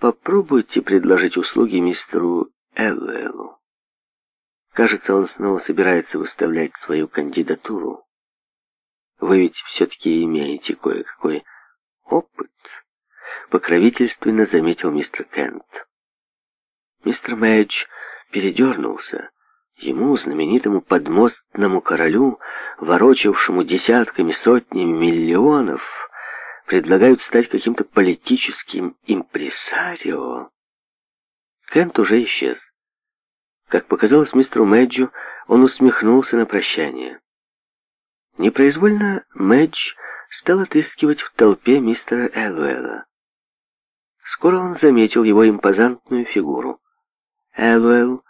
Попробуйте предложить услуги мистеру Эвелу. Кажется, он снова собирается выставлять свою кандидатуру. Вы ведь все-таки имеете кое-какой опыт, покровительственно заметил мистер Кент. Мистер Мэдж передернулся. Ему, знаменитому подмостному королю, ворочавшему десятками, сотнями миллионов, предлагают стать каким-то политическим импресарио. Кент уже исчез. Как показалось мистеру Мэджу, он усмехнулся на прощание. Непроизвольно Мэдж стал отыскивать в толпе мистера Эллуэлла. Скоро он заметил его импозантную фигуру. Эллуэлл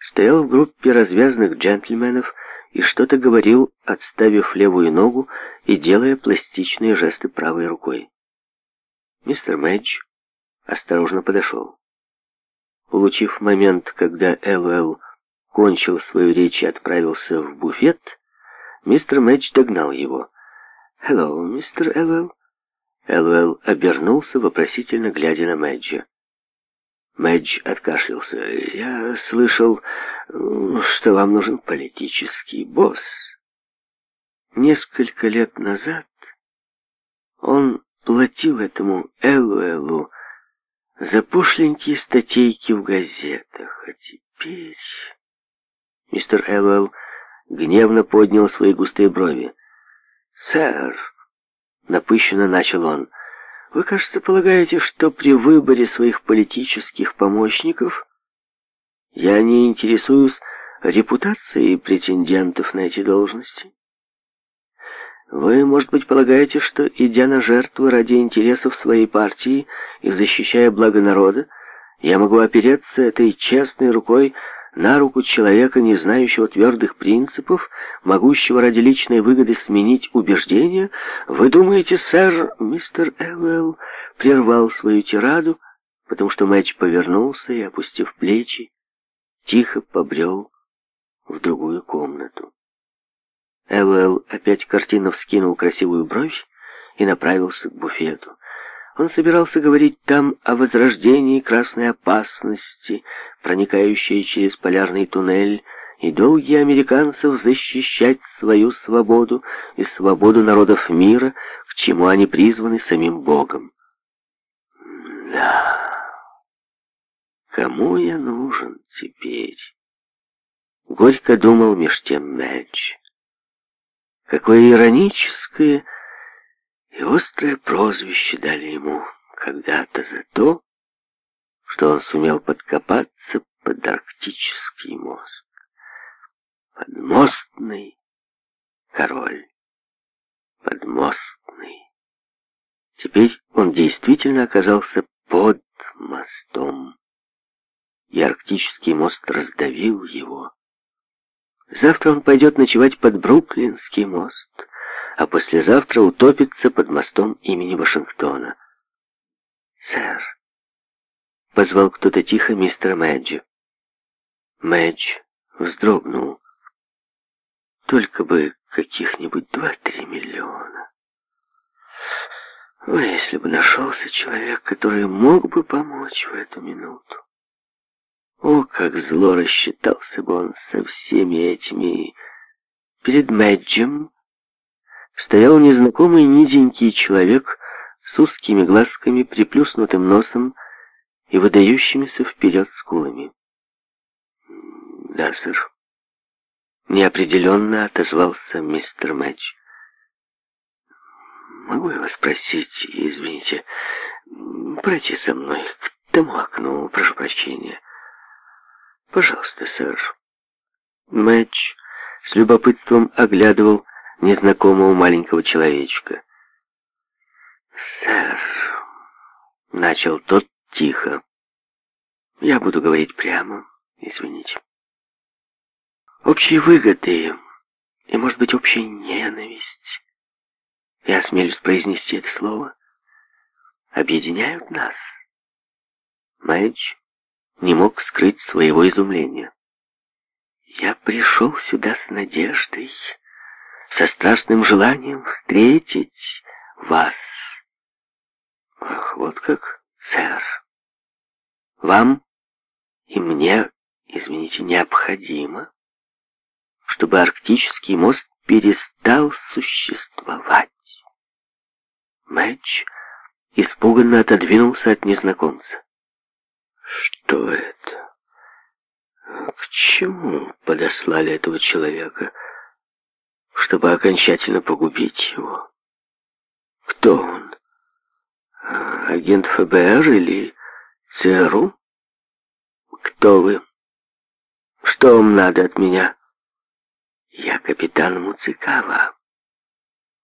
стоял в группе развязных джентльменов, и что-то говорил, отставив левую ногу и делая пластичные жесты правой рукой. Мистер Мэдж осторожно подошел. получив момент, когда Элвелл кончил свою речь и отправился в буфет, мистер Мэдж догнал его. «Hello, мистер Элвелл». Элвелл обернулся, вопросительно глядя на Мэджа. Мэдж откашлялся. «Я слышал, что вам нужен политический босс. Несколько лет назад он платил этому Элуэлу за пошленькие статейки в газетах. А теперь...» Мистер Элуэлл гневно поднял свои густые брови. «Сэр!» — напыщенно начал он — вы, кажется, полагаете, что при выборе своих политических помощников я не интересуюсь репутацией претендентов на эти должности? Вы, может быть, полагаете, что, идя на жертву ради интересов своей партии и защищая благо народа, я могу опереться этой честной рукой на руку человека, не знающего твердых принципов, могущего ради личной выгоды сменить убеждения, вы думаете, сэр, мистер Эвелл прервал свою тираду, потому что Мэтч повернулся и, опустив плечи, тихо побрел в другую комнату. Эвелл опять картинно вскинул красивую бровь и направился к буфету. Он собирался говорить там о возрождении красной опасности, проникающей через полярный туннель, и долги американцев защищать свою свободу и свободу народов мира, к чему они призваны самим Богом. Да, кому я нужен теперь? Горько думал меж тем Мэдж. Какое ироническое и острое прозвище дали ему когда-то за то, что он сумел подкопаться под арктический мост. Подмостный король. Подмостный. Теперь он действительно оказался под мостом. И арктический мост раздавил его. Завтра он пойдет ночевать под Бруклинский мост а послезавтра утопится под мостом имени Вашингтона. «Сэр!» — позвал кто-то тихо мистера Мэджи. Мэдж вздрогнул. «Только бы каких-нибудь два-три миллиона!» Ой, если бы нашелся человек, который мог бы помочь в эту минуту. О, как зло рассчитался бы он со всеми этими... Перед Мэджем стоял незнакомый низенький человек с узкими глазками, приплюснутым носом и выдающимися вперед скулами. «Да, сэр», — неопределенно отозвался мистер Мэтч. «Могу я вас спросить, извините, пройти со мной к тому окну, прошу прощения?» «Пожалуйста, сэр». Мэтч с любопытством оглядывал незнакомого маленького человечка. «Сэр», — начал тот тихо, — «я буду говорить прямо, извините. Общие выгоды и, может быть, общая ненависть, я осмелюсь произнести это слово, объединяют нас». Мэдж не мог скрыть своего изумления. «Я пришел сюда с надеждой», со страстным желанием встретить вас. Ах, вот как, сэр. Вам и мне, извините, необходимо, чтобы арктический мост перестал существовать. Мэтч испуганно отодвинулся от незнакомца. Что это? К чему подослали этого человека? — чтобы окончательно погубить его. Кто он? А, агент ФБР или ЦРУ? Кто вы? Что вам надо от меня? Я капитан Муцикава.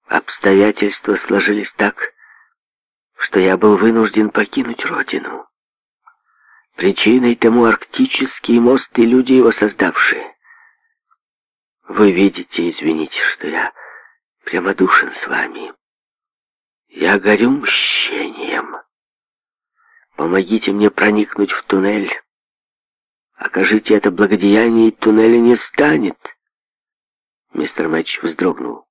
Обстоятельства сложились так, что я был вынужден покинуть родину. Причиной тому арктический мост и люди его создавшие. Вы видите, извините, что я прямодушен с вами. Я горю мщением. Помогите мне проникнуть в туннель. Окажите это благодеяние, и туннеля не станет. Мистер Мэтч вздрогнул.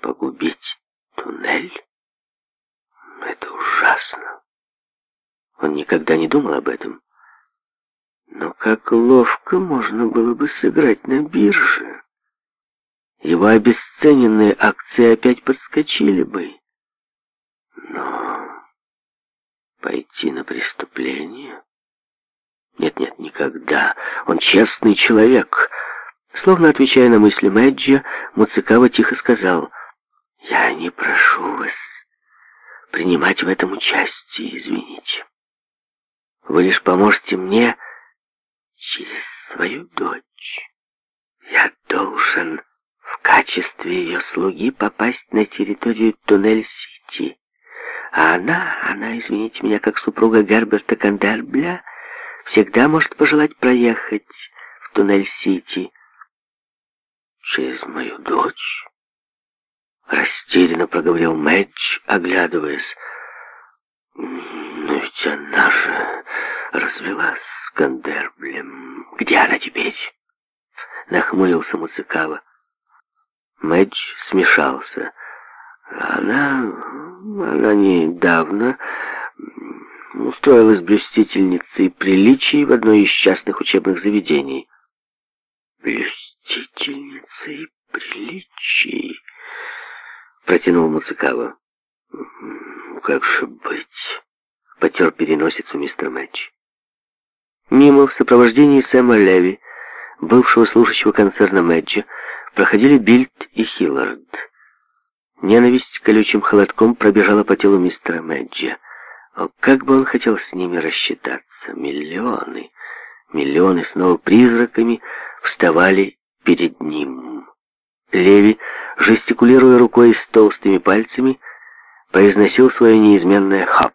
Погубить туннель? Это ужасно. Он никогда не думал об этом. Но как ловко можно было бы сыграть на бирже. Его обесцененные акции опять подскочили бы. Но пойти на преступление? Нет-нет, никогда. Он честный человек. Словно отвечая на мысли Мэджи, Муцикава тихо сказал, «Я не прошу вас принимать в этом участие, извините. Вы лишь поможете мне через свою дочь. Я должен в качестве ее слуги попасть на территорию Туннель-Сити. А она, она, извините меня, как супруга Герберта Кандербля, всегда может пожелать проехать в Туннель-Сити. Через мою дочь? Растерянно проговорил Мэтч, оглядываясь. Ну ведь она же развелась. Скандерблем. Где она теперь?» Нахмурился Муцикава. Мэдж смешался. «Она... она недавно...» устроилась блюстительницей приличий в одной из частных учебных заведений. «Блюстительницей приличий?» — протянул Муцикава. «Как же быть?» — потер переносицу мистер Мэтч. Мимо в сопровождении Сэма Леви, бывшего служащего концерна Мэджи, проходили Бильд и Хиллард. Ненависть колючим холодком пробежала по телу мистера Мэджи. О, как бы он хотел с ними рассчитаться! Миллионы, миллионы снова призраками вставали перед ним. Леви, жестикулируя рукой с толстыми пальцами, произносил свое неизменное «хап».